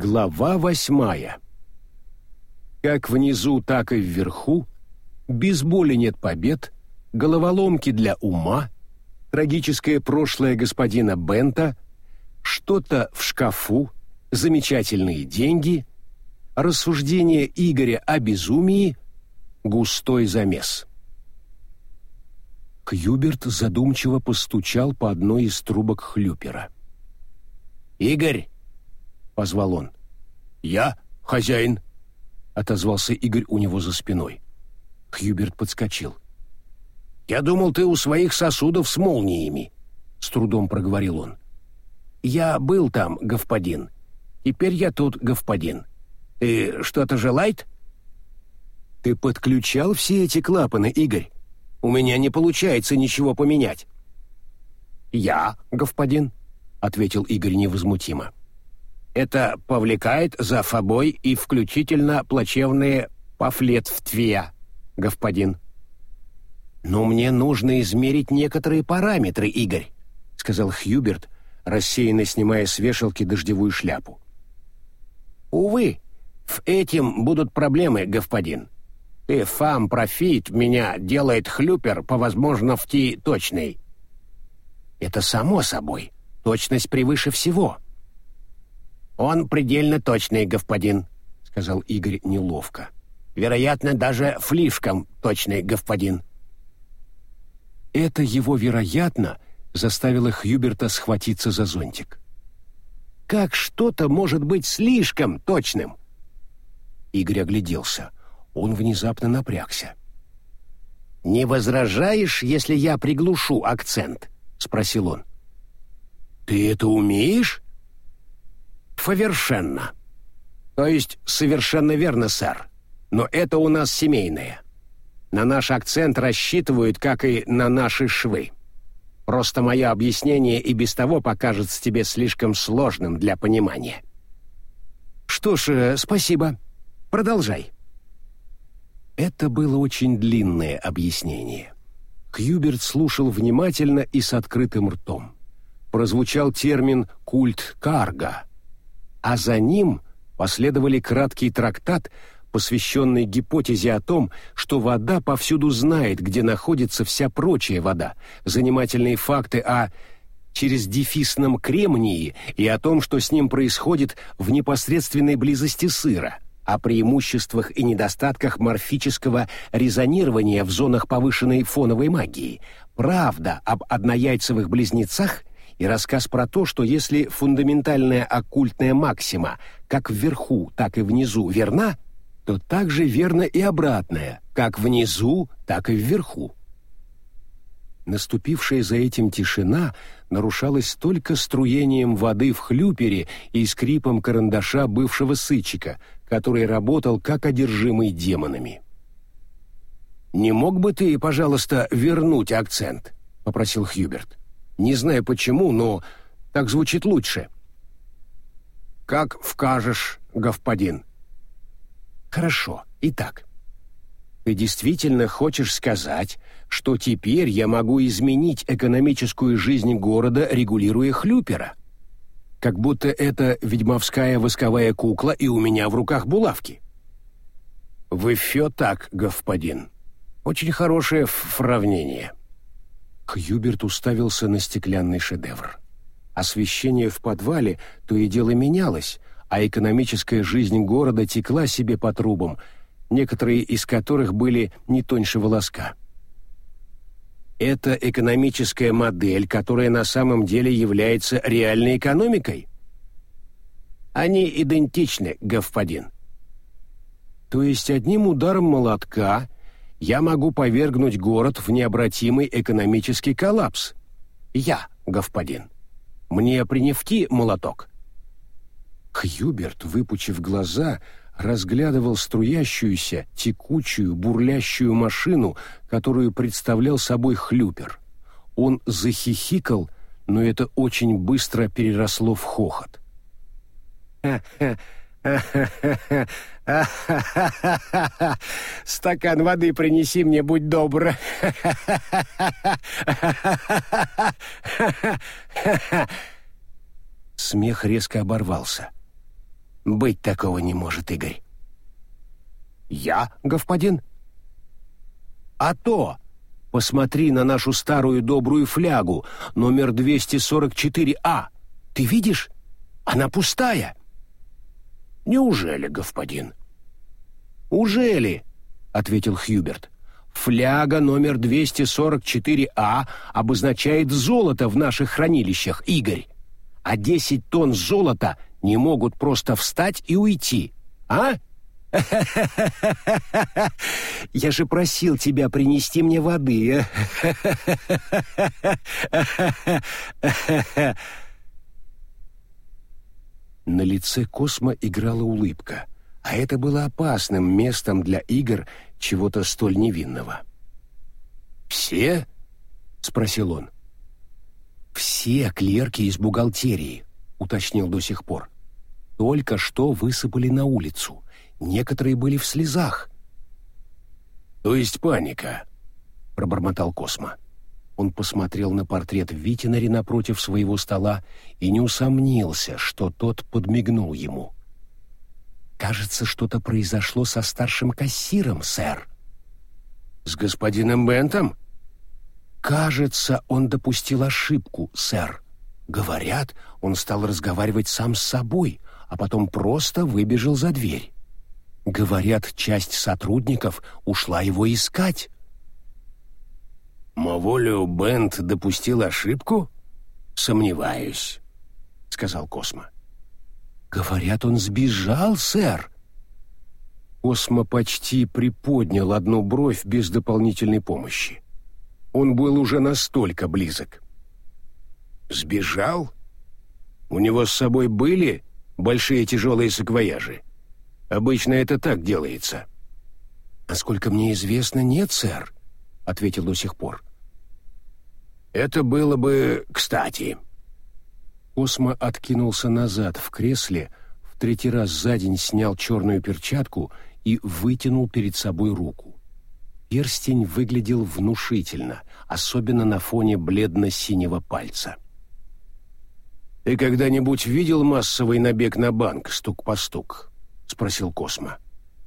Глава восьмая. Как внизу, так и вверху, без боли нет побед, головоломки для ума, трагическое прошлое господина Бента, что-то в шкафу, замечательные деньги, рассуждение Игоря о безумии, густой замес. Хьюберт задумчиво постучал по одной из трубок хлюпера. «Игорь!» — позвал он. «Я хозяин!» — отозвался Игорь у него за спиной. Хьюберт подскочил. «Я думал, ты у своих сосудов с молниями», — с трудом проговорил он. «Я был там, господин. Теперь я тут, господин. Ты что-то желает?» «Ты подключал все эти клапаны, Игорь?» У меня не получается ничего поменять». «Я, господин», — ответил Игорь невозмутимо. «Это повлекает за собой и включительно плачевные пафлетствия, господин». «Но мне нужно измерить некоторые параметры, Игорь», — сказал Хьюберт, рассеянно снимая с вешалки дождевую шляпу. «Увы, в этим будут проблемы, господин. И фам профит меня делает хлюпер по возможности точный. Это само собой. Точность превыше всего. Он предельно точный, господин, сказал Игорь неловко. Вероятно, даже слишком точный, господин. Это его вероятно заставило Хьюберта схватиться за зонтик. Как что-то может быть слишком точным? Игорь огляделся. Он внезапно напрягся. «Не возражаешь, если я приглушу акцент?» — спросил он. «Ты это умеешь?» «Совершенно. То есть совершенно верно, сэр. Но это у нас семейное. На наш акцент рассчитывают, как и на наши швы. Просто мое объяснение и без того покажется тебе слишком сложным для понимания». «Что ж, э, спасибо. Продолжай». Это было очень длинное объяснение. Кьюберт слушал внимательно и с открытым ртом. Прозвучал термин «культ карга», а за ним последовали краткий трактат, посвященный гипотезе о том, что вода повсюду знает, где находится вся прочая вода, занимательные факты о через дефисном кремнии и о том, что с ним происходит в непосредственной близости сыра – о преимуществах и недостатках морфического резонирования в зонах повышенной фоновой магии, правда об однояйцевых близнецах и рассказ про то, что если фундаментальная оккультная максима как вверху, так и внизу верна, то также верно и обратное, как внизу, так и вверху. Наступившая за этим тишина нарушалась только струением воды в хлюпере и скрипом карандаша бывшего сычика, который работал как одержимый демонами. «Не мог бы ты, пожалуйста, вернуть акцент?» — попросил Хьюберт. «Не знаю почему, но так звучит лучше». «Как вкажешь, господин». «Хорошо. Итак, ты действительно хочешь сказать, что теперь я могу изменить экономическую жизнь города, регулируя хлюпера?» как будто это ведьмовская восковая кукла и у меня в руках булавки. Вы все так, господин. Очень хорошее сравнение. Хьюберт уставился на стеклянный шедевр. Освещение в подвале то и дело менялось, а экономическая жизнь города текла себе по трубам, некоторые из которых были не тоньше волоска. Это экономическая модель, которая на самом деле является реальной экономикой? Они идентичны, господин. То есть одним ударом молотка я могу повергнуть город в необратимый экономический коллапс. Я, господин. Мне принести молоток? Хьюберт, выпучив глаза, разглядывал струящуюся, текучую, бурлящую машину, которую представлял собой хлюпер. Он захихикал, но это очень быстро переросло в хохот. Стакан воды принеси мне, будь добр. Смех резко оборвался. «Быть такого не может, Игорь». «Я, господин?» «А то! Посмотри на нашу старую добрую флягу, номер 244А. Ты видишь? Она пустая». «Неужели, господин?» «Ужели?» — ответил Хьюберт. «Фляга номер 244А обозначает золото в наших хранилищах, Игорь. А 10 тонн золота не могут просто встать и уйти, а?» Я же просил тебя принести мне воды. На лице Космо играла улыбка, а это было опасным местом для игр чего-то столь невинного. «Все?» — спросил он. «Все клерки из бухгалтерии», — уточнил до сих пор. «Только что высыпали на улицу. Некоторые были в слезах». «То есть паника?» — пробормотал Космо. Он посмотрел на портрет Витинари напротив своего стола и не усомнился, что тот подмигнул ему. «Кажется, что-то произошло со старшим кассиром, сэр». «С господином Бентом?» «Кажется, он допустил ошибку, сэр. Говорят, он стал разговаривать сам с собой, а потом просто выбежал за дверь. Говорят, часть сотрудников ушла его искать». «Моволю Бент допустил ошибку?» «Сомневаюсь», — сказал Космо. «Говорят, он сбежал, сэр». Космо почти приподнял одну бровь без дополнительной помощи. Он был уже настолько близок. «Сбежал? У него с собой были большие тяжелые саквояжи? Обычно это так делается». «Насколько мне известно, нет, сэр», — ответил до сих пор. Это было бы кстати. Осмо откинулся назад в кресле, в третий раз за день снял черную перчатку и вытянул перед собой руку. Перстень выглядел внушительно, особенно на фоне бледно-синего пальца. «Ты когда-нибудь видел массовый набег на банк стук по стук?» — спросил Космо.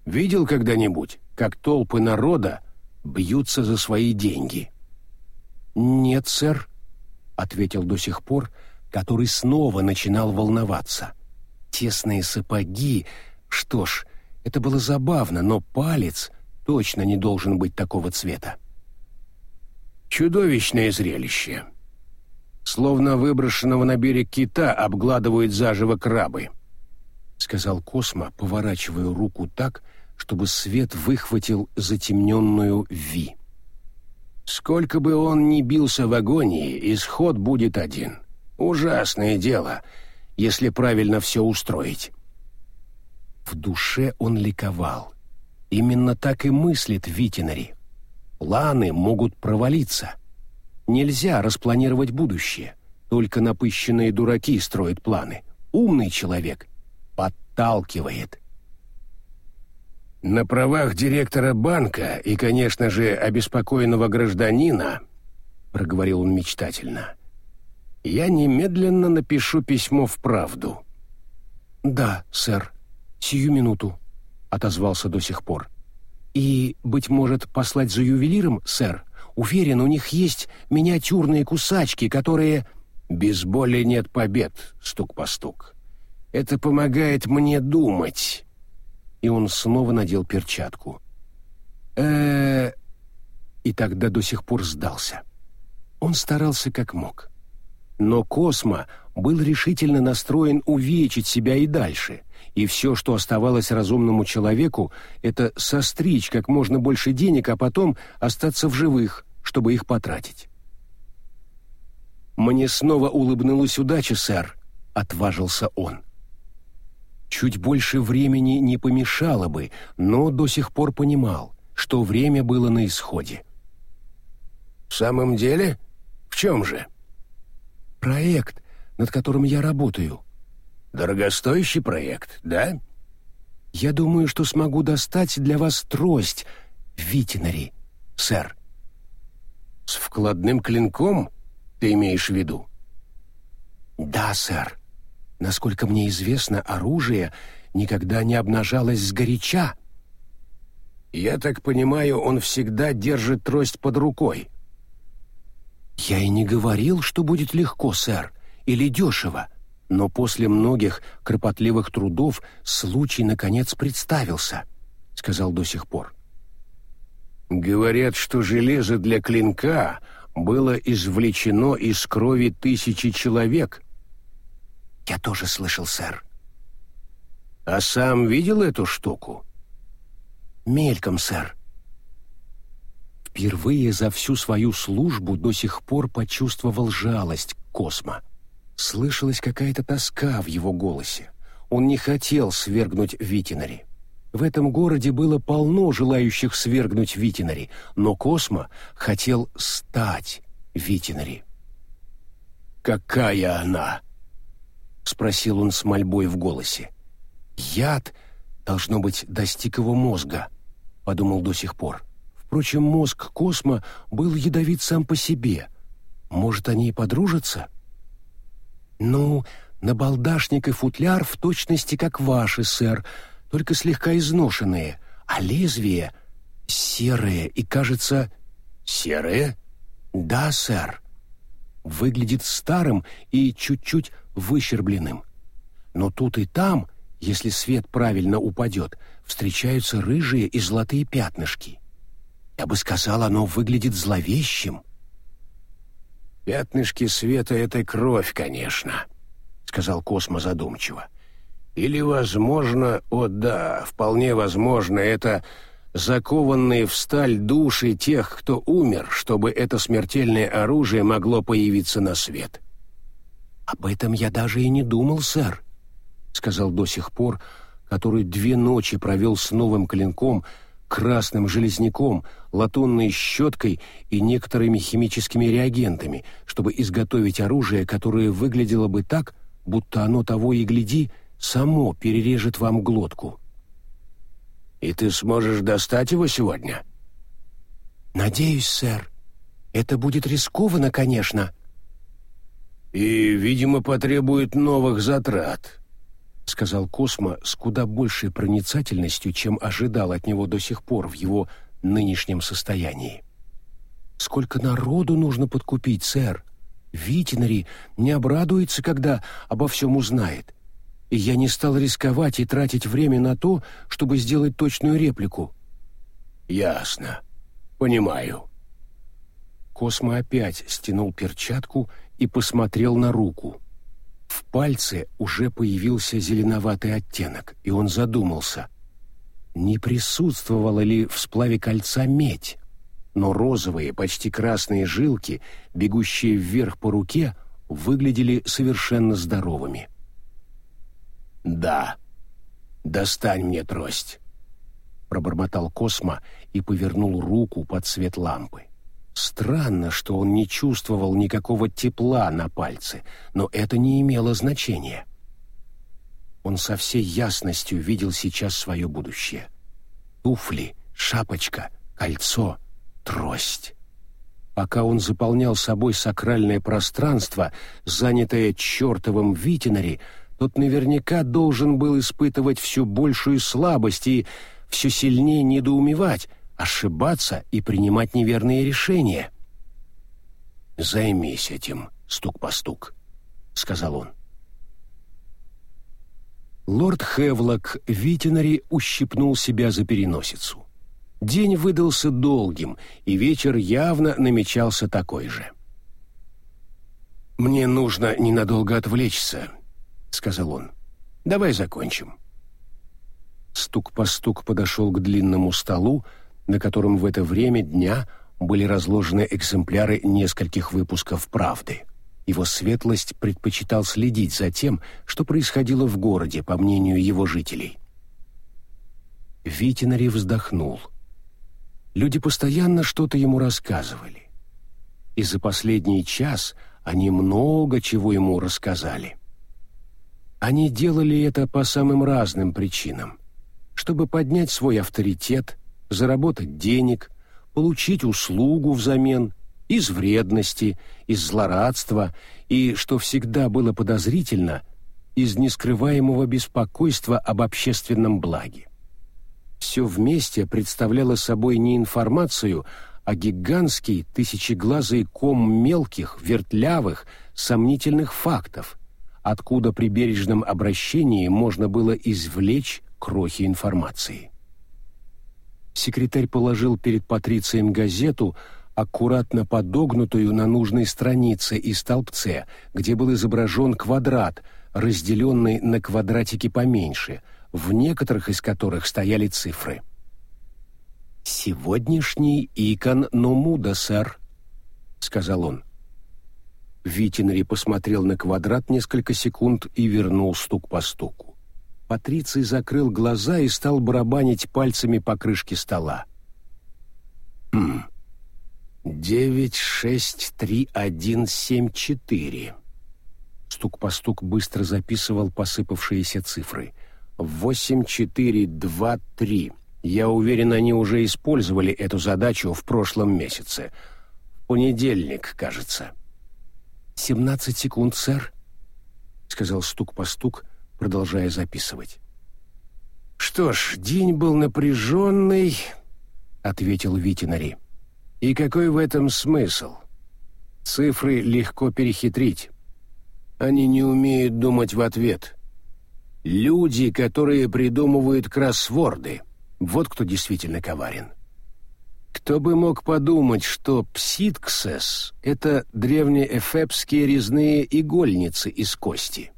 «Видел когда-нибудь, как толпы народа бьются за свои деньги?» «Нет, сэр», — ответил до сих пор, который снова начинал волноваться. Тесные сапоги... Что ж, это было забавно, но палец точно не должен быть такого цвета. Чудовищное зрелище. Словно выброшенного на берег кита обгладывают заживо крабы, — сказал Космо, поворачивая руку так, чтобы свет выхватил затемненную «Ви». Сколько бы он ни бился в агонии, исход будет один. Ужасное дело, если правильно все устроить. В душе он ликовал. Именно так и мыслит Витинари. Планы могут провалиться. Нельзя распланировать будущее. Только напыщенные дураки строят планы. Умный человек подталкивает. На правах директора банка и, конечно же, обеспокоенного гражданина, проговорил он мечтательно, я немедленно напишу письмо в правду. Да, сэр, сию минуту, отозвался до сих пор. И, быть может, послать за ювелиром, сэр? Уверен, у них есть миниатюрные кусачки, которые... Без боли нет побед, стук по стук. Это помогает мне думать и он снова надел перчатку. э И тогда до сих пор сдался. Он старался как мог. Но Космо был решительно настроен увечить себя и дальше, и все, что оставалось разумному человеку, это состричь как можно больше денег, а потом остаться в живых, чтобы их потратить. «Мне снова улыбнулась удача, сэр», — отважился он. Чуть больше времени не помешало бы, но до сих пор понимал, что время было на исходе. «В самом деле? В чем же?» «Проект, над которым я работаю». «Дорогостоящий проект, да?» «Я думаю, что смогу достать для вас трость Витинари, сэр». «С вкладным клинком, ты имеешь в виду?» «Да, сэр. Насколько мне известно, оружие никогда не обнажалась сгоряча. Я так понимаю, он всегда держит трость под рукой. Я и не говорил, что будет легко, сэр, или дешево, но после многих кропотливых трудов случай, наконец, представился, — сказал до сих пор. Говорят, что железо для клинка было извлечено из крови тысячи человек. Я тоже слышал, сэр. А сам видел эту штуку? Мельком, сэр. Впервые за всю свою службу до сих пор почувствовал жалость к Космо. Слышалась какая-то тоска в его голосе. Он не хотел свергнуть Витинари. В этом городе было полно желающих свергнуть Витинари, но Космо хотел стать Витинари. «Какая она?» — спросил он с мольбой в голосе. «Яд, должно быть, достиг его мозга», — подумал до сих пор. Впрочем, мозг Космо был ядовит сам по себе. Может, они и подружатся?» «Ну, набалдашник и футляр в точности как ваши, сэр, только слегка изношенные, а лезвие серое и, кажется, серое? Да, сэр. Выглядит старым и чуть-чуть выщербленным. Но тут и там, если свет правильно упадет, встречаются рыжие и золотые пятнышки. Я бы сказал, оно выглядит зловещим. «Пятнышки света — это кровь, конечно», — сказал Космо задумчиво. «Или, возможно, о да, вполне возможно, это закованные в сталь души тех, кто умер, чтобы это смертельное оружие могло появиться на свет». «Об этом я даже и не думал, сэр», — сказал до сих пор, который две ночи провел с новым клинком — красным железняком, латунной щеткой и некоторыми химическими реагентами, чтобы изготовить оружие, которое выглядело бы так, будто оно того и гляди, само перережет вам глотку. «И ты сможешь достать его сегодня?» «Надеюсь, сэр. Это будет рискованно, конечно». «И, видимо, потребует новых затрат», — сказал Космо с куда большей проницательностью, чем ожидал от него до сих пор в его нынешнем состоянии. «Сколько народу нужно подкупить, сэр! Витинари не обрадуется, когда обо всем узнает. И я не стал рисковать и тратить время на то, чтобы сделать точную реплику». «Ясно. Понимаю». Космо опять стянул перчатку и посмотрел на руку. В пальце уже появился зеленоватый оттенок, и он задумался, не присутствовала ли в сплаве кольца медь, но розовые, почти красные жилки, бегущие вверх по руке, выглядели совершенно здоровыми. «Да, достань мне трость», — пробормотал Космо и повернул руку под свет лампы. Странно, что он не чувствовал никакого тепла на пальце, но это не имело значения. Он со всей ясностью видел сейчас свое будущее. Туфли, шапочка, кольцо, трость. Пока он заполнял собой сакральное пространство, занятое чертовым Витинари, тот наверняка должен был испытывать все большую слабость и все сильнее недоумевать, ошибаться и принимать неверные решения. «Займись этим, стук по стук», — сказал он. Лорд Хевлок Витинари ущипнул себя за переносицу. День выдался долгим, и вечер явно намечался такой же. «Мне нужно ненадолго отвлечься», — сказал он. «Давай закончим». Стук по стук подошел к длинному столу, на котором в это время дня были разложены экземпляры нескольких выпусков «Правды». Его светлость предпочитал следить за тем, что происходило в городе, по мнению его жителей. Витинари вздохнул. Люди постоянно что-то ему рассказывали. И за последний час они много чего ему рассказали. Они делали это по самым разным причинам. Чтобы поднять свой авторитет, заработать денег, получить услугу взамен, из вредности, из злорадства и, что всегда было подозрительно, из нескрываемого беспокойства об общественном благе. Все вместе представляло собой не информацию, а гигантский тысячеглазый ком мелких, вертлявых, сомнительных фактов, откуда при бережном обращении можно было извлечь крохи информации. Секретарь положил перед Патрицием газету, аккуратно подогнутую на нужной странице и столбце, где был изображен квадрат, разделенный на квадратики поменьше, в некоторых из которых стояли цифры. «Сегодняшний икон Номуда, сэр», — сказал он. Витинари посмотрел на квадрат несколько секунд и вернул стук по стуку. Патриций закрыл глаза и стал барабанить пальцами по крышке стола. «Хм, девять, шесть, три, один, семь, четыре». Стук по стук быстро записывал посыпавшиеся цифры. «Восемь, четыре, два, три». Я уверен, они уже использовали эту задачу в прошлом месяце. В понедельник, кажется. «Семнадцать секунд, сэр», — сказал стук по стук, продолжая записывать. «Что ж, день был напряженный», — ответил Витинари. «И какой в этом смысл? Цифры легко перехитрить. Они не умеют думать в ответ. Люди, которые придумывают кроссворды, вот кто действительно коварен». Кто бы мог подумать, что пситксес — это древнеэфепские резные игольницы из кости?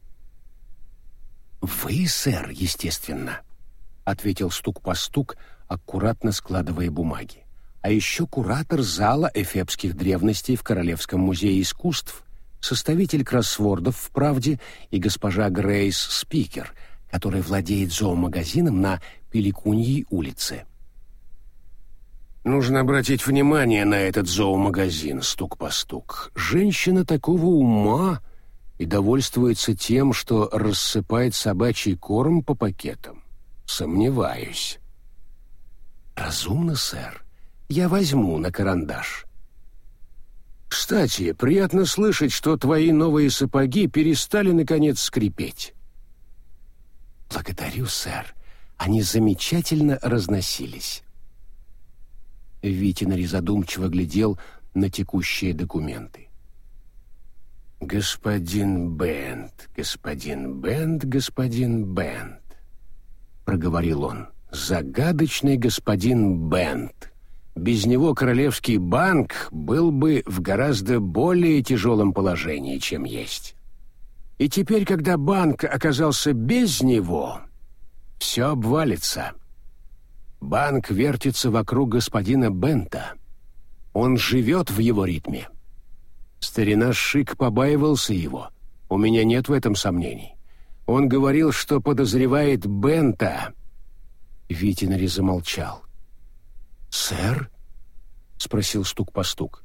«Вы, сэр, естественно», — ответил стук по стук, аккуратно складывая бумаги. «А еще куратор зала эфепских древностей в Королевском музее искусств, составитель кроссвордов в «Правде» и госпожа Грейс Спикер, которая владеет зоомагазином на Пеликуньей улице». Нужно обратить внимание на этот зоомагазин, стук по стук. Женщина такого ума и довольствуется тем, что рассыпает собачий корм по пакетам. Сомневаюсь. Разумно, сэр. Я возьму на карандаш. Кстати, приятно слышать, что твои новые сапоги перестали наконец скрипеть. Благодарю, сэр. Они замечательно разносились. Витинари задумчиво глядел на текущие документы. «Господин Бент, господин Бент, господин Бент», — проговорил он, — «загадочный господин Бент. Без него Королевский банк был бы в гораздо более тяжелом положении, чем есть. И теперь, когда банк оказался без него, все обвалится». Банк вертится вокруг господина Бента. Он живет в его ритме. Старина Шик побаивался его. У меня нет в этом сомнений. Он говорил, что подозревает Бента. Витинари замолчал. «Сэр?» — спросил стук по стук.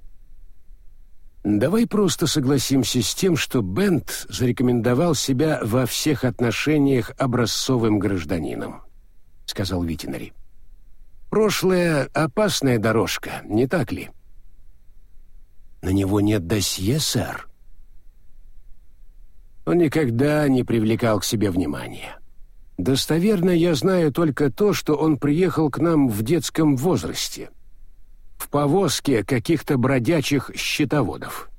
«Давай просто согласимся с тем, что Бент зарекомендовал себя во всех отношениях образцовым гражданином», — сказал Витинари. Прошлое — опасная дорожка, не так ли? На него нет досье, сэр. Он никогда не привлекал к себе внимания. Достоверно я знаю только то, что он приехал к нам в детском возрасте, в повозке каких-то бродячих счетоводов.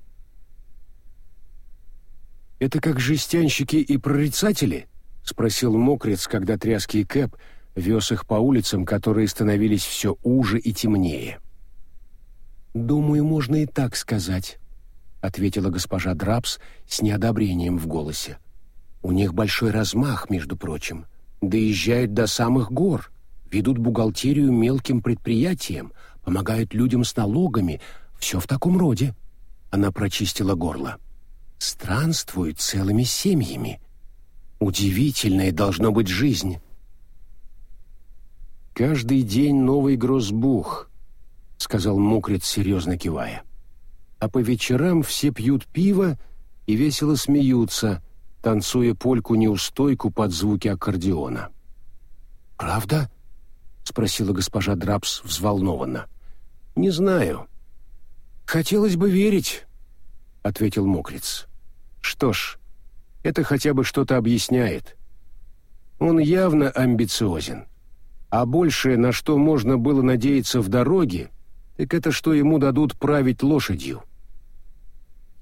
«Это как жестянщики и прорицатели?» — спросил Мокрец, когда тряский Кэп — вез их по улицам, которые становились все уже и темнее. «Думаю, можно и так сказать», — ответила госпожа Драпс с неодобрением в голосе. «У них большой размах, между прочим. Доезжают до самых гор, ведут бухгалтерию мелким предприятиям, помогают людям с налогами, все в таком роде». Она прочистила горло. «Странствуют целыми семьями. Удивительная должно быть жизнь». «Каждый день новый грозбух», — сказал Мокрец, серьезно кивая. «А по вечерам все пьют пиво и весело смеются, танцуя польку-неустойку под звуки аккордеона». «Правда?» — спросила госпожа Драпс взволнованно. «Не знаю. Хотелось бы верить», — ответил Мокрец. «Что ж, Это хотя бы что-то объясняет. Он явно амбициозен. А большее, на что можно было надеяться в дороге, так это что ему дадут править лошадью.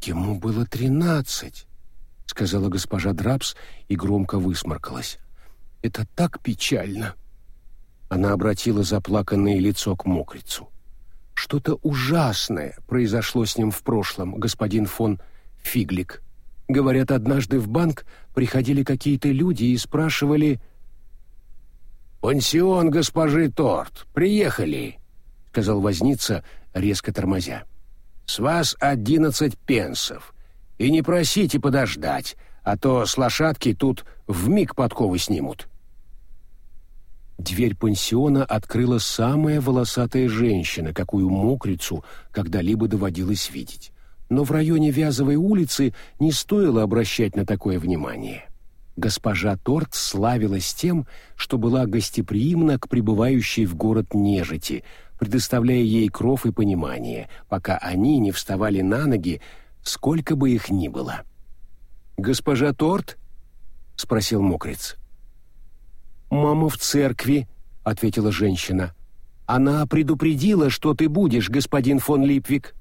«Ему было тринадцать», — сказала госпожа Драпс и громко высморкалась. «Это так печально!» Она обратила заплаканное лицо к мокрицу. «Что-то ужасное произошло с ним в прошлом, господин фон Фиглик. Говорят, однажды в банк приходили какие-то люди и спрашивали...» «Пансион госпожи Торт, приехали!» — сказал возница, резко тормозя. «С вас одиннадцать пенсов. И не просите подождать, а то с лошадки тут вмиг подковы снимут». Дверь пансиона открыла самая волосатая женщина, какую мокрицу когда-либо доводилось видеть. Но в районе Вязовой улицы не стоило обращать на такое внимание. Госпожа Торт славилась тем, что была гостеприимна к прибывающей в город нежити, предоставляя ей кров и понимание, пока они не вставали на ноги, сколько бы их ни было. «Госпожа Торт?» — спросил мокрец. «Мама в церкви», — ответила женщина. «Она предупредила, что ты будешь, господин фон Липвик».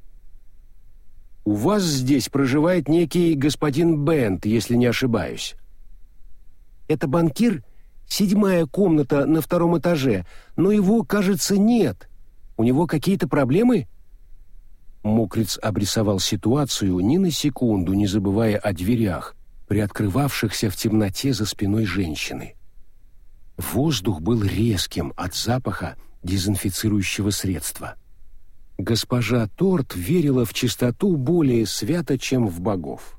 «У вас здесь проживает некий господин Бент, если не ошибаюсь». «Это банкир? Седьмая комната на втором этаже, но его, кажется, нет. У него какие-то проблемы?» Мокриц обрисовал ситуацию ни на секунду, не забывая о дверях, приоткрывавшихся в темноте за спиной женщины. Воздух был резким от запаха дезинфицирующего средства. Госпожа Торт верила в чистоту более свято, чем в богов.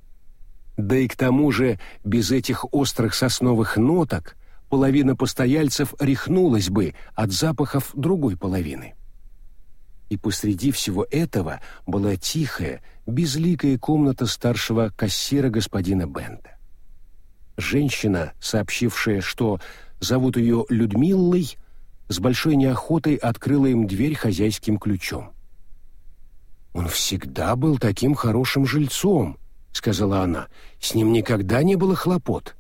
Да и к тому же без этих острых сосновых ноток половина постояльцев рехнулась бы от запахов другой половины. И посреди всего этого была тихая, безликая комната старшего кассира господина Бента. Женщина, сообщившая, что зовут ее Людмиллой, с большой неохотой открыла им дверь хозяйским ключом. «Он всегда был таким хорошим жильцом», — сказала она. «С ним никогда не было хлопот».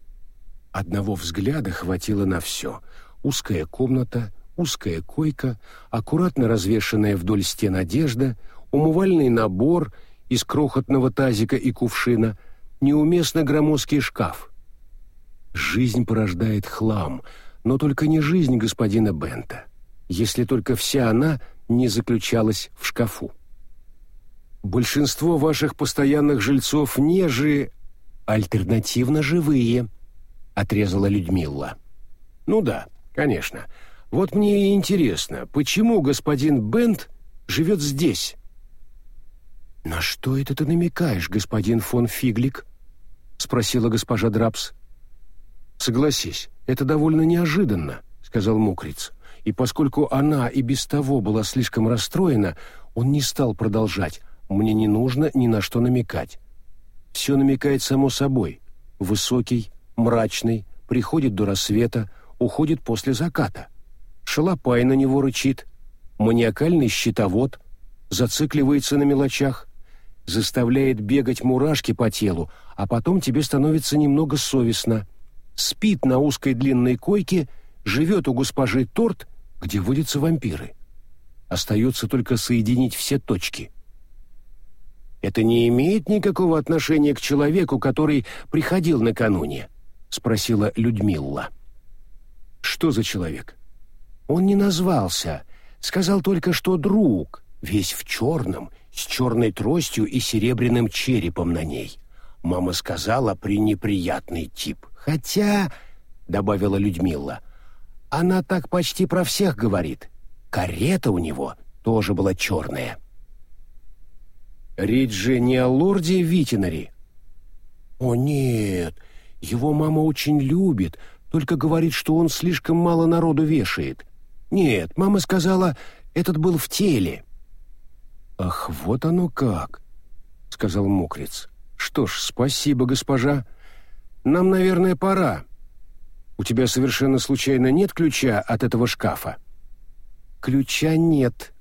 Одного взгляда хватило на все. Узкая комната, узкая койка, аккуратно развешанная вдоль стен одежда, умывальный набор из крохотного тазика и кувшина, неуместно громоздкий шкаф — Жизнь порождает хлам, но только не жизнь господина Бента, если только вся она не заключалась в шкафу. Большинство ваших постоянных жильцов не альтернативно живые, отрезала Людмила. Ну да, конечно. Вот мне и интересно, почему господин Бент живет здесь? На что это ты намекаешь, господин фон Фиглик? спросила госпожа Драпс. «Согласись, это довольно неожиданно», — сказал Мокриц. И поскольку она и без того была слишком расстроена, он не стал продолжать. «Мне не нужно ни на что намекать». Все намекает само собой. Высокий, мрачный, приходит до рассвета, уходит после заката. Шалопай на него рычит. Маниакальный щитовод, зацикливается на мелочах, заставляет бегать мурашки по телу, а потом тебе становится немного совестно — спит на узкой длинной койке, живет у госпожи Торт, где водятся вампиры. Остается только соединить все точки. «Это не имеет никакого отношения к человеку, который приходил накануне?» — спросила Людмила. «Что за человек?» «Он не назвался. Сказал только, что друг, весь в черном, с черной тростью и серебряным черепом на ней. Мама сказала, пренеприятный тип. Хотя, — добавила Людмила, — она так почти про всех говорит. Карета у него тоже была черная. Речь же не о лорде Витинаре. О нет, его мама очень любит, только говорит, что он слишком мало народу вешает. Нет, мама сказала, этот был в теле. Ах, вот оно как, — сказал мокрец. Что ж, спасибо, госпожа. Нам, наверное, пора. У тебя совершенно случайно нет ключа от этого шкафа? Ключа нет.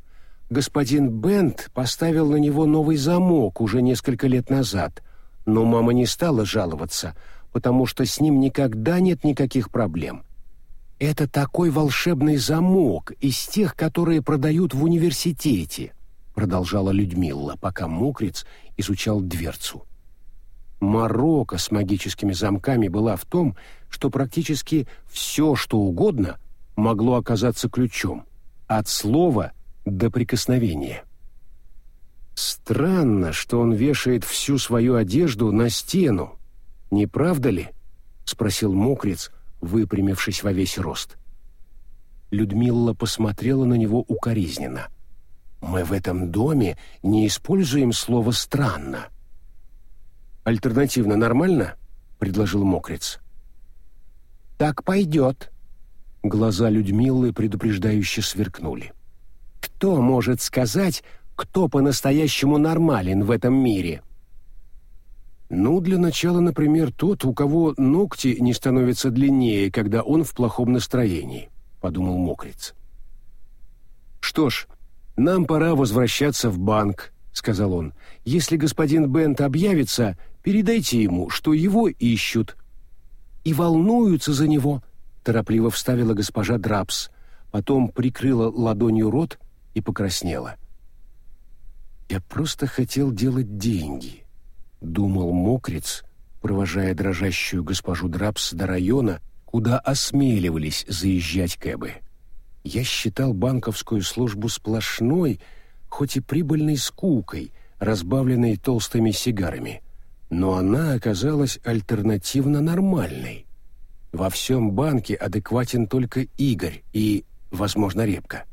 Господин Бент поставил на него новый замок уже несколько лет назад, но мама не стала жаловаться, потому что с ним никогда нет никаких проблем. Это такой волшебный замок из тех, которые продают в университете, продолжала Людмила, пока Мокриц изучал дверцу. Марокко с магическими замками была в том, что практически все, что угодно, могло оказаться ключом, от слова до прикосновения. Странно, что он вешает всю свою одежду на стену, не правда ли? спросил Мокриц, выпрямившись во весь рост. Людмила посмотрела на него укоризненно. Мы в этом доме не используем слово странно. Альтернативно нормально? предложил Мокриц. Так пойдет. Глаза Людмилы предупреждающе сверкнули. Кто может сказать, кто по-настоящему нормален в этом мире? Ну, для начала, например, тот, у кого ногти не становятся длиннее, когда он в плохом настроении, подумал Мокриц. Что ж, нам пора возвращаться в банк, сказал он. Если господин Бент объявится, передайте ему, что его ищут. И волнуются за него, торопливо вставила госпожа Драпс, потом прикрыла ладонью рот и покраснела. Я просто хотел делать деньги, думал Мокриц, провожая дрожащую госпожу Драпс до района, куда осмеливались заезжать кэбы. Я считал банковскую службу сплошной, хоть и прибыльной скукой, разбавленной толстыми сигарами, но она оказалась альтернативно нормальной. Во всем банке адекватен только Игорь и, возможно, Репка.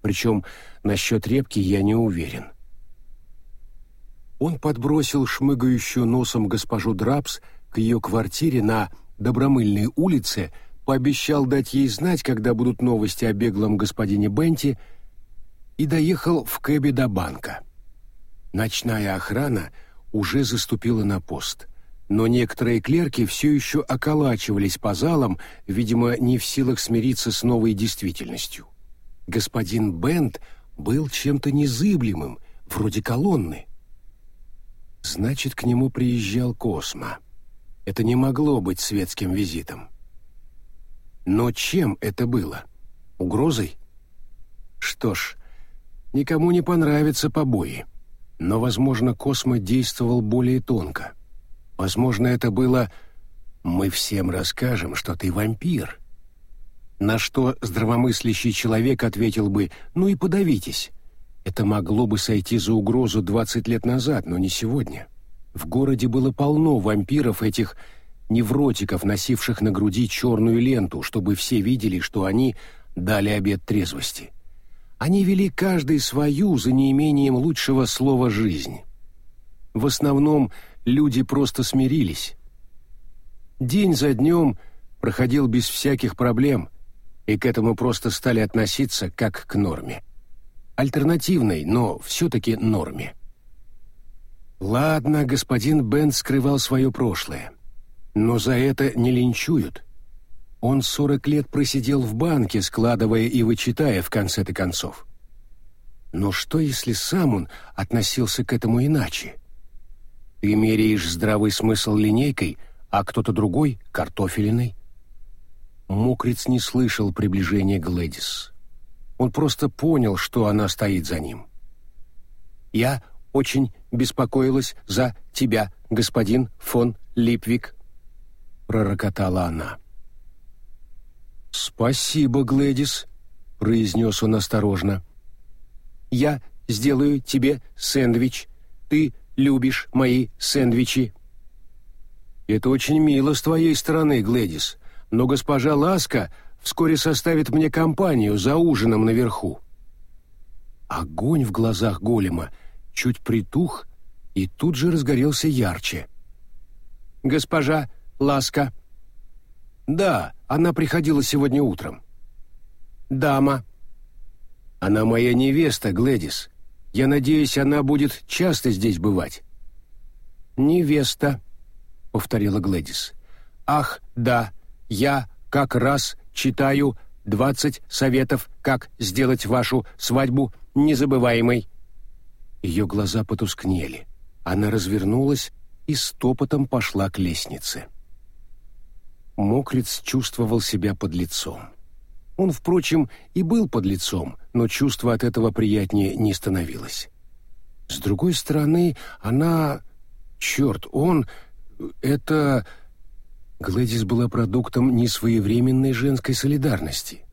Причем насчет Репки я не уверен. Он подбросил шмыгающую носом госпожу Драпс к ее квартире на Добромыльной улице, пообещал дать ей знать, когда будут новости о беглом господине Бенти, и доехал в кэбе до банка. Ночная охрана уже заступила на пост, но некоторые клерки все еще околачивались по залам, видимо, не в силах смириться с новой действительностью. Господин Бент был чем-то незыблемым, вроде колонны. Значит, к нему приезжал Космо. Это не могло быть светским визитом. Но чем это было? Угрозой? Что ж, никому не понравятся побои. Но, возможно, Космо действовал более тонко. Возможно, это было «мы всем расскажем, что ты вампир». На что здравомыслящий человек ответил бы «ну и подавитесь». Это могло бы сойти за угрозу 20 лет назад, но не сегодня. В городе было полно вампиров этих невротиков, носивших на груди черную ленту, чтобы все видели, что они дали обет трезвости. Они вели каждый свою за неимением лучшего слова «жизнь». В основном люди просто смирились. День за днем проходил без всяких проблем, и к этому просто стали относиться как к норме альтернативной, но все-таки норме. Ладно, господин Бент скрывал свое прошлое, но за это не линчуют. Он сорок лет просидел в банке, складывая и вычитая в конце-то концов. Но что, если сам он относился к этому иначе? Ты меряешь здравый смысл линейкой, а кто-то другой — картофелиной? Мокриц не слышал приближения Глэдис. Он просто понял, что она стоит за ним. «Я очень беспокоилась за тебя, господин фон Липвик», — пророкотала она. «Спасибо, Глэдис», — произнес он осторожно. «Я сделаю тебе сэндвич. Ты любишь мои сэндвичи». «Это очень мило с твоей стороны, Глэдис, но госпожа Ласка вскоре составит мне компанию за ужином наверху. Огонь в глазах голема чуть притух и тут же разгорелся ярче. «Госпожа Ласка». «Да, она приходила сегодня утром». «Дама». «Она моя невеста, Глэдис. Я надеюсь, она будет часто здесь бывать». «Невеста», — повторила Глэдис. «Ах, да, я как раз читаю двадцать советов, как сделать вашу свадьбу незабываемой». Ее глаза потускнели. Она развернулась и стопотом пошла к лестнице. Мокриц чувствовал себя под лицом. Он, впрочем, и был под лицом, но чувство от этого приятнее не становилось. С другой стороны, она... Черт, он... Это... Глэдис была продуктом несвоевременной женской солидарности.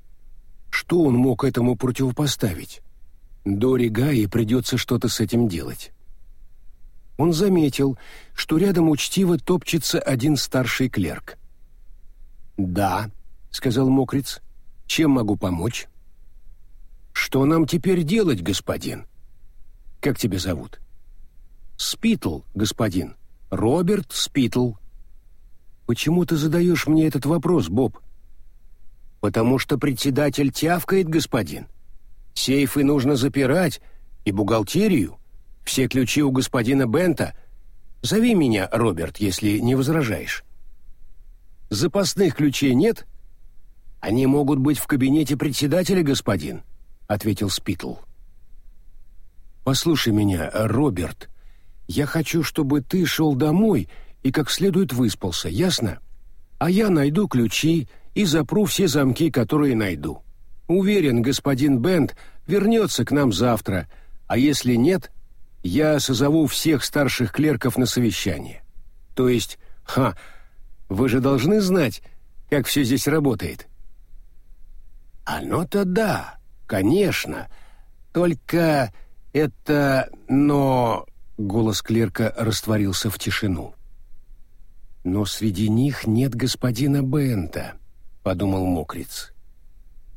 Что он мог этому противопоставить? Дори Гаи придется что-то с этим делать. Он заметил, что рядом учтиво топчется один старший клерк. «Да», — сказал Мокриц, — «чем могу помочь?» «Что нам теперь делать, господин?» «Как тебя зовут?» «Спитл, господин. Роберт Спитл». «Почему ты задаешь мне этот вопрос, Боб?» «Потому что председатель тявкает, господин. Сейфы нужно запирать, и бухгалтерию. Все ключи у господина Бента. Зови меня, Роберт, если не возражаешь». «Запасных ключей нет?» «Они могут быть в кабинете председателя, господин», — ответил Спитл. «Послушай меня, Роберт. Я хочу, чтобы ты шел домой и как следует выспался, ясно? А я найду ключи и запру все замки, которые найду. Уверен, господин Бент вернется к нам завтра, а если нет, я созову всех старших клерков на совещание. То есть, ха, вы же должны знать, как все здесь работает». «Оно-то да, конечно. Только это... но...» Голос клерка растворился в тишину. «Но среди них нет господина Бента», — подумал Мокриц.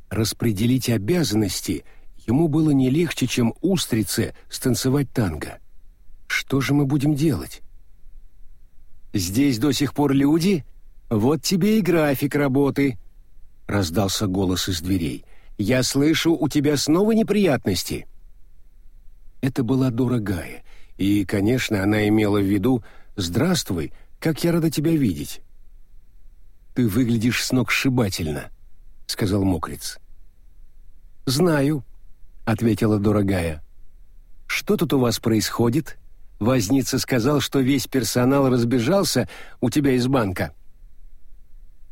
Распределить обязанности ему было не легче, чем устрице станцевать танго. Что же мы будем делать? «Здесь до сих пор люди? Вот тебе и график работы», — раздался голос из дверей. «Я слышу, у тебя снова неприятности». Это была дорогая, и, конечно, она имела в виду «Здравствуй, как я рада тебя видеть». «Ты выглядишь сногсшибательно», — сказал Мокриц. «Знаю», — ответила дорогая. «Что тут у вас происходит?» Возница сказал, что весь персонал разбежался у тебя из банка.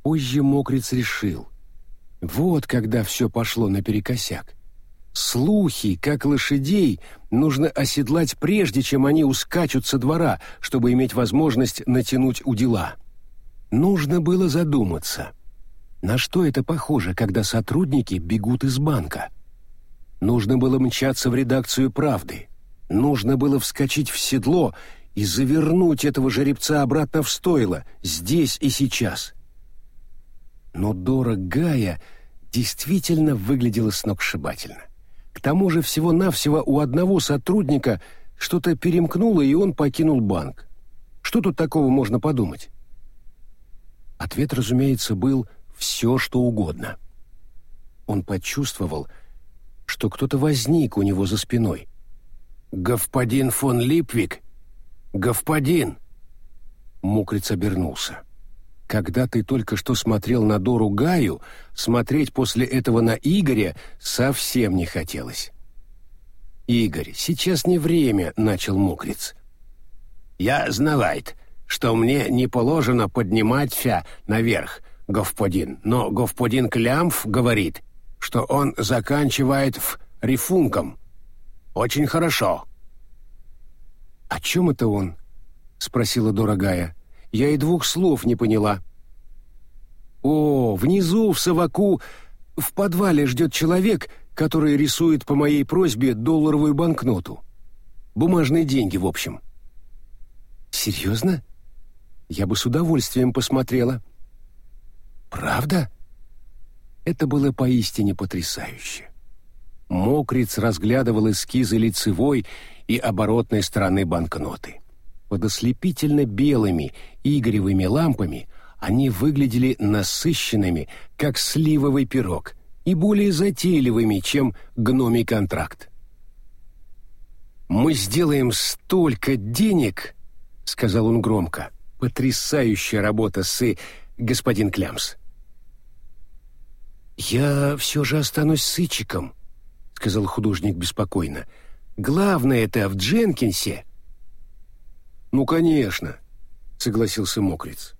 Позже Мокриц решил. Вот когда все пошло наперекосяк. Слухи, как лошадей, нужно оседлать прежде, чем они ускачут со двора, чтобы иметь возможность натянуть удила. Нужно было задуматься. На что это похоже, когда сотрудники бегут из банка? Нужно было мчаться в редакцию «Правды». Нужно было вскочить в седло и завернуть этого жеребца обратно в стойло, здесь и сейчас. Но Дора Гая действительно выглядела сногсшибательно. К тому же всего-навсего у одного сотрудника что-то перемкнуло, и он покинул банк. Что тут такого можно подумать? Ответ, разумеется, был «все, что угодно». Он почувствовал, что кто-то возник у него за спиной. «Господин фон Липвик? Господин!» Мокриц обернулся. Когда ты только что смотрел на Дору Гаю, смотреть после этого на Игоря совсем не хотелось. «Игорь, сейчас не время», — начал Мокриц. «Я знавайт, что мне не положено поднимать фя наверх, господин, но господин Клямф говорит, что он заканчивает в рифунком. Очень хорошо». «О чем это он?» — спросила дорогая. Я и двух слов не поняла. О, внизу, в Саваку, в подвале ждет человек, который рисует по моей просьбе долларовую банкноту. Бумажные деньги, в общем. Серьезно? Я бы с удовольствием посмотрела. Правда? Это было поистине потрясающе. Мокриц разглядывал эскизы лицевой и оборотной стороны банкноты. Под ослепительно белыми игоревыми лампами они выглядели насыщенными, как сливовый пирог, и более затейливыми, чем гномий контракт. «Мы сделаем столько денег!» — сказал он громко. «Потрясающая работа, сы, господин Клямс!» «Я все же останусь сычиком», — сказал художник беспокойно. «Главное это в Дженкинсе». «Ну, конечно», — согласился Мокриц.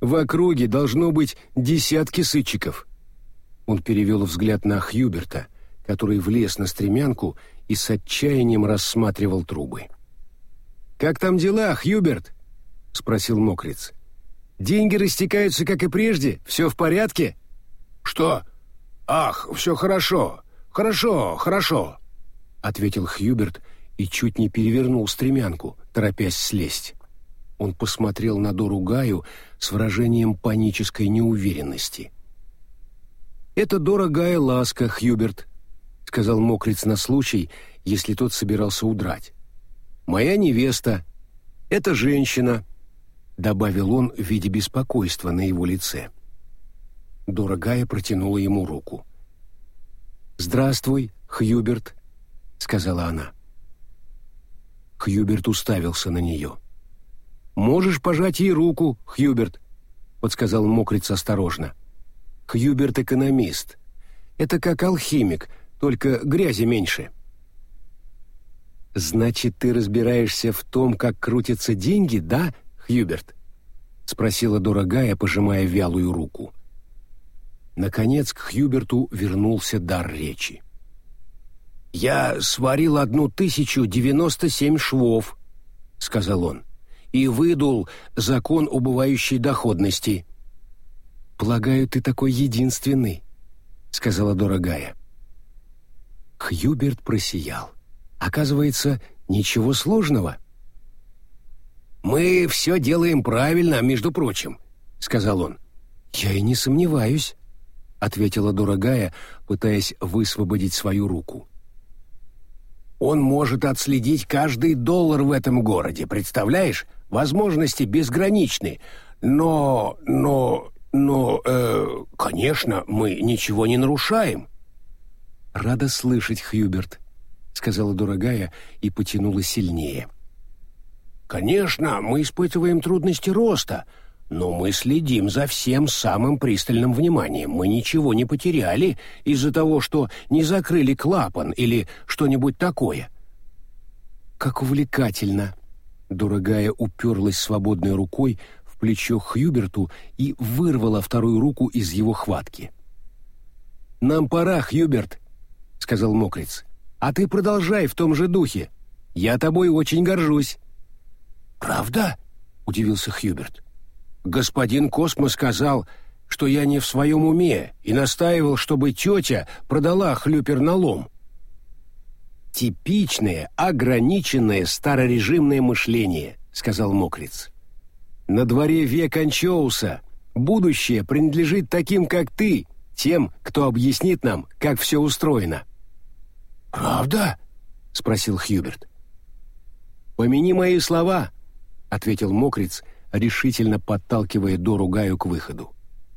В округе должно быть десятки сытчиков». Он перевел взгляд на Хьюберта, который влез на стремянку и с отчаянием рассматривал трубы. «Как там дела, Хьюберт?» — спросил Мокриц. «Деньги растекаются, как и прежде? Все в порядке?» «Что? Ах, все хорошо, хорошо, хорошо», — ответил Хьюберт и чуть не перевернул стремянку, торопясь слезть. Он посмотрел на Дору Гаю с выражением панической неуверенности. «Это дорогая ласка, Хьюберт», — сказал Мокриц на случай, если тот собирался удрать. «Моя невеста. Это женщина», — добавил он в виде беспокойства на его лице. Дорогая протянула ему руку. «Здравствуй, Хьюберт», — сказала она. Хьюберт уставился на нее. «Можешь пожать ей руку, Хьюберт», — подсказал Мокриц осторожно. «Хьюберт — экономист. Это как алхимик, только грязи меньше». «Значит, ты разбираешься в том, как крутятся деньги, да, Хьюберт?» — спросила дорогая, пожимая вялую руку. Наконец к Хьюберту вернулся дар речи. «Я сварил одну тысячу девяносто семь швов», — сказал он и выдул закон убывающей доходности. «Полагаю, ты такой единственный», — сказала дорогая. Хьюберт просиял. «Оказывается, ничего сложного». «Мы все делаем правильно, между прочим», — сказал он. «Я и не сомневаюсь», — ответила дорогая, пытаясь высвободить свою руку. «Он может отследить каждый доллар в этом городе, представляешь? возможности безграничны, но, но, но, э, конечно, мы ничего не нарушаем». «Рада слышать, Хьюберт», — сказала дорогая и потянула сильнее. «Конечно, мы испытываем трудности роста, но мы следим за всем самым пристальным вниманием. Мы ничего не потеряли из-за того, что не закрыли клапан или что-нибудь такое». «Как увлекательно!» Дорогая уперлась свободной рукой в плечо Хьюберту и вырвала вторую руку из его хватки. «Нам пора, Хьюберт», — сказал Мокриц. «А ты продолжай в том же духе. Я тобой очень горжусь». «Правда?» — удивился Хьюберт. «Господин Космо сказал, что я не в своем уме и настаивал, чтобы тетя продала хлюпер на лом типичное, ограниченное старорежимное мышление», — сказал Мокриц. «На дворе век Анчоуса. Будущее принадлежит таким, как ты, тем, кто объяснит нам, как все устроено». «Правда?» — спросил Хьюберт. «Помяни мои слова», — ответил Мокриц, решительно подталкивая Дору Гаю к выходу.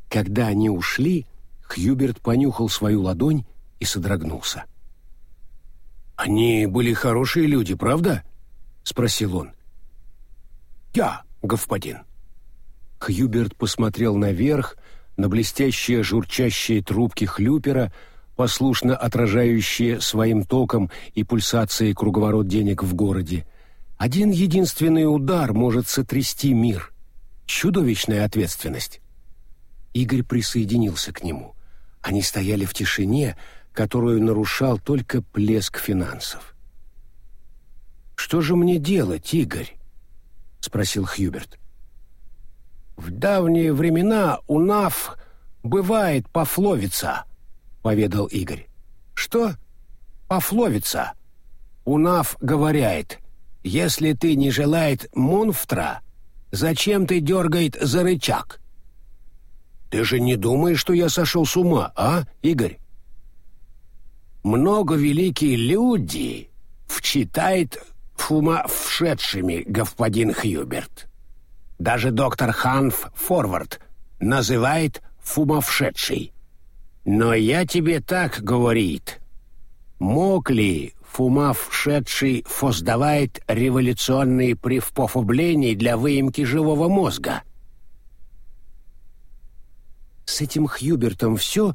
Когда они ушли, Хьюберт понюхал свою ладонь и содрогнулся. «Они были хорошие люди, правда?» — спросил он. «Я, господин». Хьюберт посмотрел наверх, на блестящие журчащие трубки хлюпера, послушно отражающие своим током и пульсацией круговорот денег в городе. Один единственный удар может сотрясти мир. Чудовищная ответственность. Игорь присоединился к нему. Они стояли в тишине, которую нарушал только плеск финансов. «Что же мне делать, Игорь?» — спросил Хьюберт. «В давние времена у НАФ бывает пофловица», — поведал Игорь. «Что? Пофловица. УНАФ говорит, если ты не желает мунфтра, зачем ты дергает за рычаг?» «Ты же не думаешь, что я сошел с ума, а, Игорь?» много великие люди вчитает фума вшедшими, господин Хьюберт. Даже доктор Ханф Форвард называет фума вшедший. Но я тебе так говорит. Мог ли фума вшедший создавать революционные привпофубления для выемки живого мозга? С этим Хьюбертом все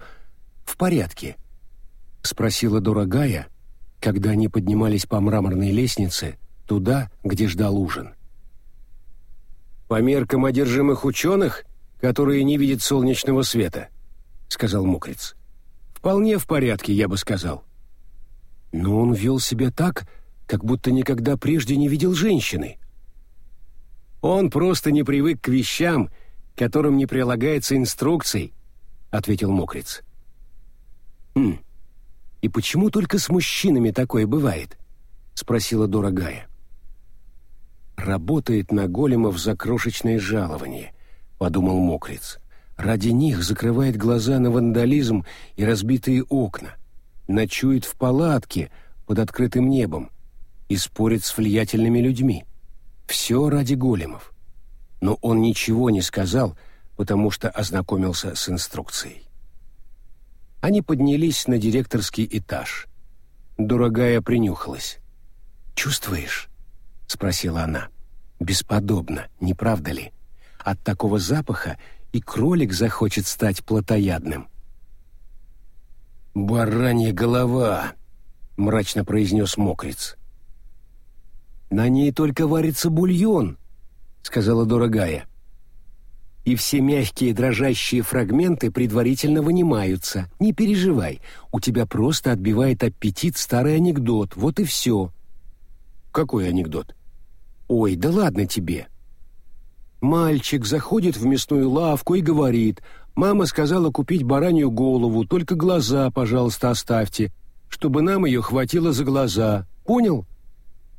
в порядке, — спросила дорогая, когда они поднимались по мраморной лестнице туда, где ждал ужин. «По меркам одержимых ученых?» которые не видят солнечного света», — сказал Мокриц. «Вполне в порядке, я бы сказал». Но он вел себя так, как будто никогда прежде не видел женщины. «Он просто не привык к вещам, которым не прилагается инструкций», — ответил Мокриц. «Хм, и почему только с мужчинами такое бывает?» — спросила дорогая. «Работает на големов за крошечное жалование», — подумал Мокриц. «Ради них закрывает глаза на вандализм и разбитые окна, ночует в палатке под открытым небом и спорит с влиятельными людьми. Все ради големов». Но он ничего не сказал, потому что ознакомился с инструкцией. Они поднялись на директорский этаж. Дорогая принюхалась. «Чувствуешь?» — спросила она. «Бесподобно, не правда ли? От такого запаха и кролик захочет стать плотоядным». «Баранья голова!» — мрачно произнес мокриц. «На ней только варится бульон», — сказала дорогая. «И все мягкие дрожащие фрагменты предварительно вынимаются. Не переживай, у тебя просто отбивает аппетит старый анекдот, вот и все». «Какой анекдот?» «Ой, да ладно тебе». Мальчик заходит в мясную лавку и говорит, «Мама сказала купить баранью голову, только глаза, пожалуйста, оставьте, чтобы нам ее хватило за глаза. Понял?»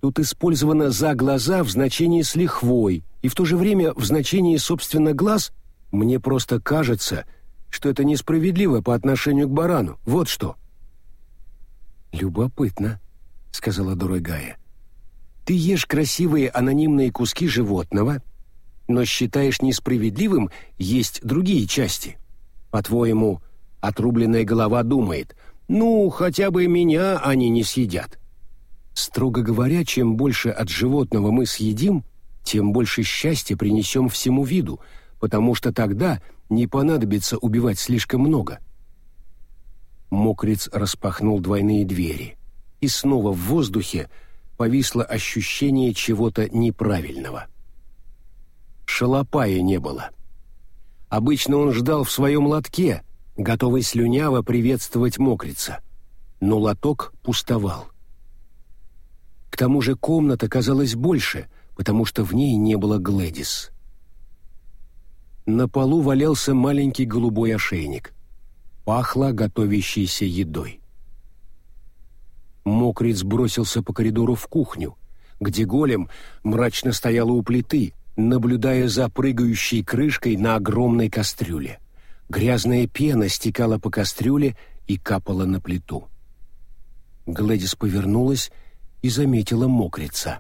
Тут использовано «за глаза» в значении с лихвой, и в то же время в значении, собственно, глаз мне просто кажется, что это несправедливо по отношению к барану. Вот что. «Любопытно», — сказала дорогая. Ты ешь красивые анонимные куски животного, но считаешь несправедливым есть другие части. По-твоему, отрубленная голова думает, ну, хотя бы меня они не съедят. Строго говоря, чем больше от животного мы съедим, тем больше счастья принесем всему виду, потому что тогда не понадобится убивать слишком много. Мокриц распахнул двойные двери, и снова в воздухе повисло ощущение чего-то неправильного. Шалопая не было. Обычно он ждал в своем лотке, готовый слюняво приветствовать мокрица, но лоток пустовал. К тому же комната казалась больше, потому что в ней не было Глэдис. На полу валялся маленький голубой ошейник. Пахло готовящейся едой. Мокриц бросился по коридору в кухню, где голем мрачно стояла у плиты, наблюдая за прыгающей крышкой на огромной кастрюле. Грязная пена стекала по кастрюле и капала на плиту. Глэдис повернулась и заметила мокрица.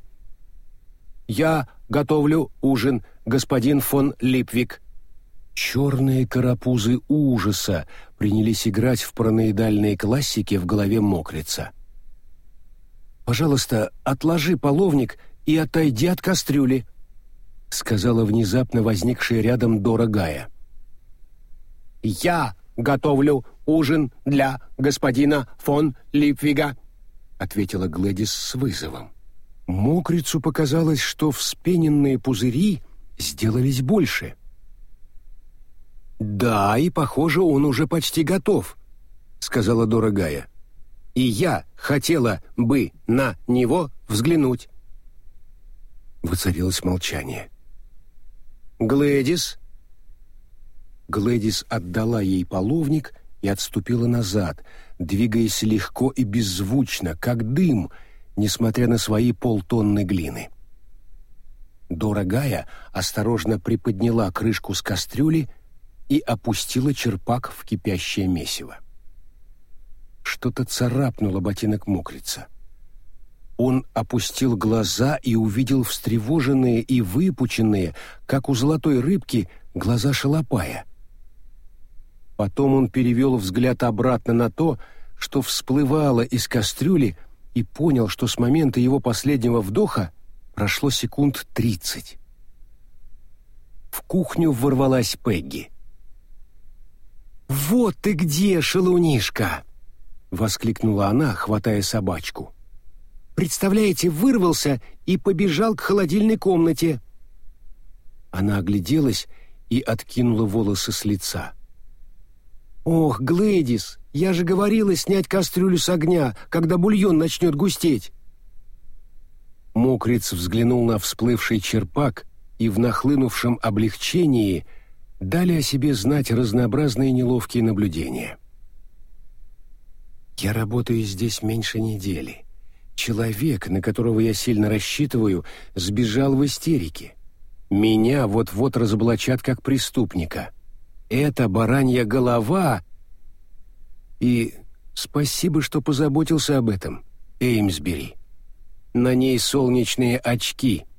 «Я готовлю ужин, господин фон Липвик». Черные карапузы ужаса принялись играть в параноидальные классики в голове мокрица. «Пожалуйста, отложи половник и отойди от кастрюли», — сказала внезапно возникшая рядом дорогая. «Я готовлю ужин для господина фон Липвига», — ответила Глэдис с вызовом. Мокрицу показалось, что вспененные пузыри сделались больше. «Да, и, похоже, он уже почти готов», — сказала дорогая и я хотела бы на него взглянуть». Воцарилось молчание. «Глэдис?» Глэдис отдала ей половник и отступила назад, двигаясь легко и беззвучно, как дым, несмотря на свои полтонны глины. Дорогая осторожно приподняла крышку с кастрюли и опустила черпак в кипящее месиво. Что-то царапнуло ботинок мокрица. Он опустил глаза и увидел встревоженные и выпученные, как у золотой рыбки, глаза шалопая. Потом он перевел взгляд обратно на то, что всплывало из кастрюли, и понял, что с момента его последнего вдоха прошло секунд тридцать. В кухню ворвалась Пегги. «Вот ты где, шалунишка!» воскликнула она, хватая собачку. Представляете, вырвался и побежал к холодильной комнате. Она огляделась и откинула волосы с лица. «Ох, Глэдис, я же говорила снять кастрюлю с огня, когда бульон начнет густеть!» Мокриц взглянул на всплывший черпак и в нахлынувшем облегчении дали о себе знать разнообразные неловкие наблюдения. «Я работаю здесь меньше недели. Человек, на которого я сильно рассчитываю, сбежал в истерике. Меня вот-вот разоблачат как преступника. Это баранья голова...» И спасибо, что позаботился об этом, Эймсбери. На ней солнечные очки —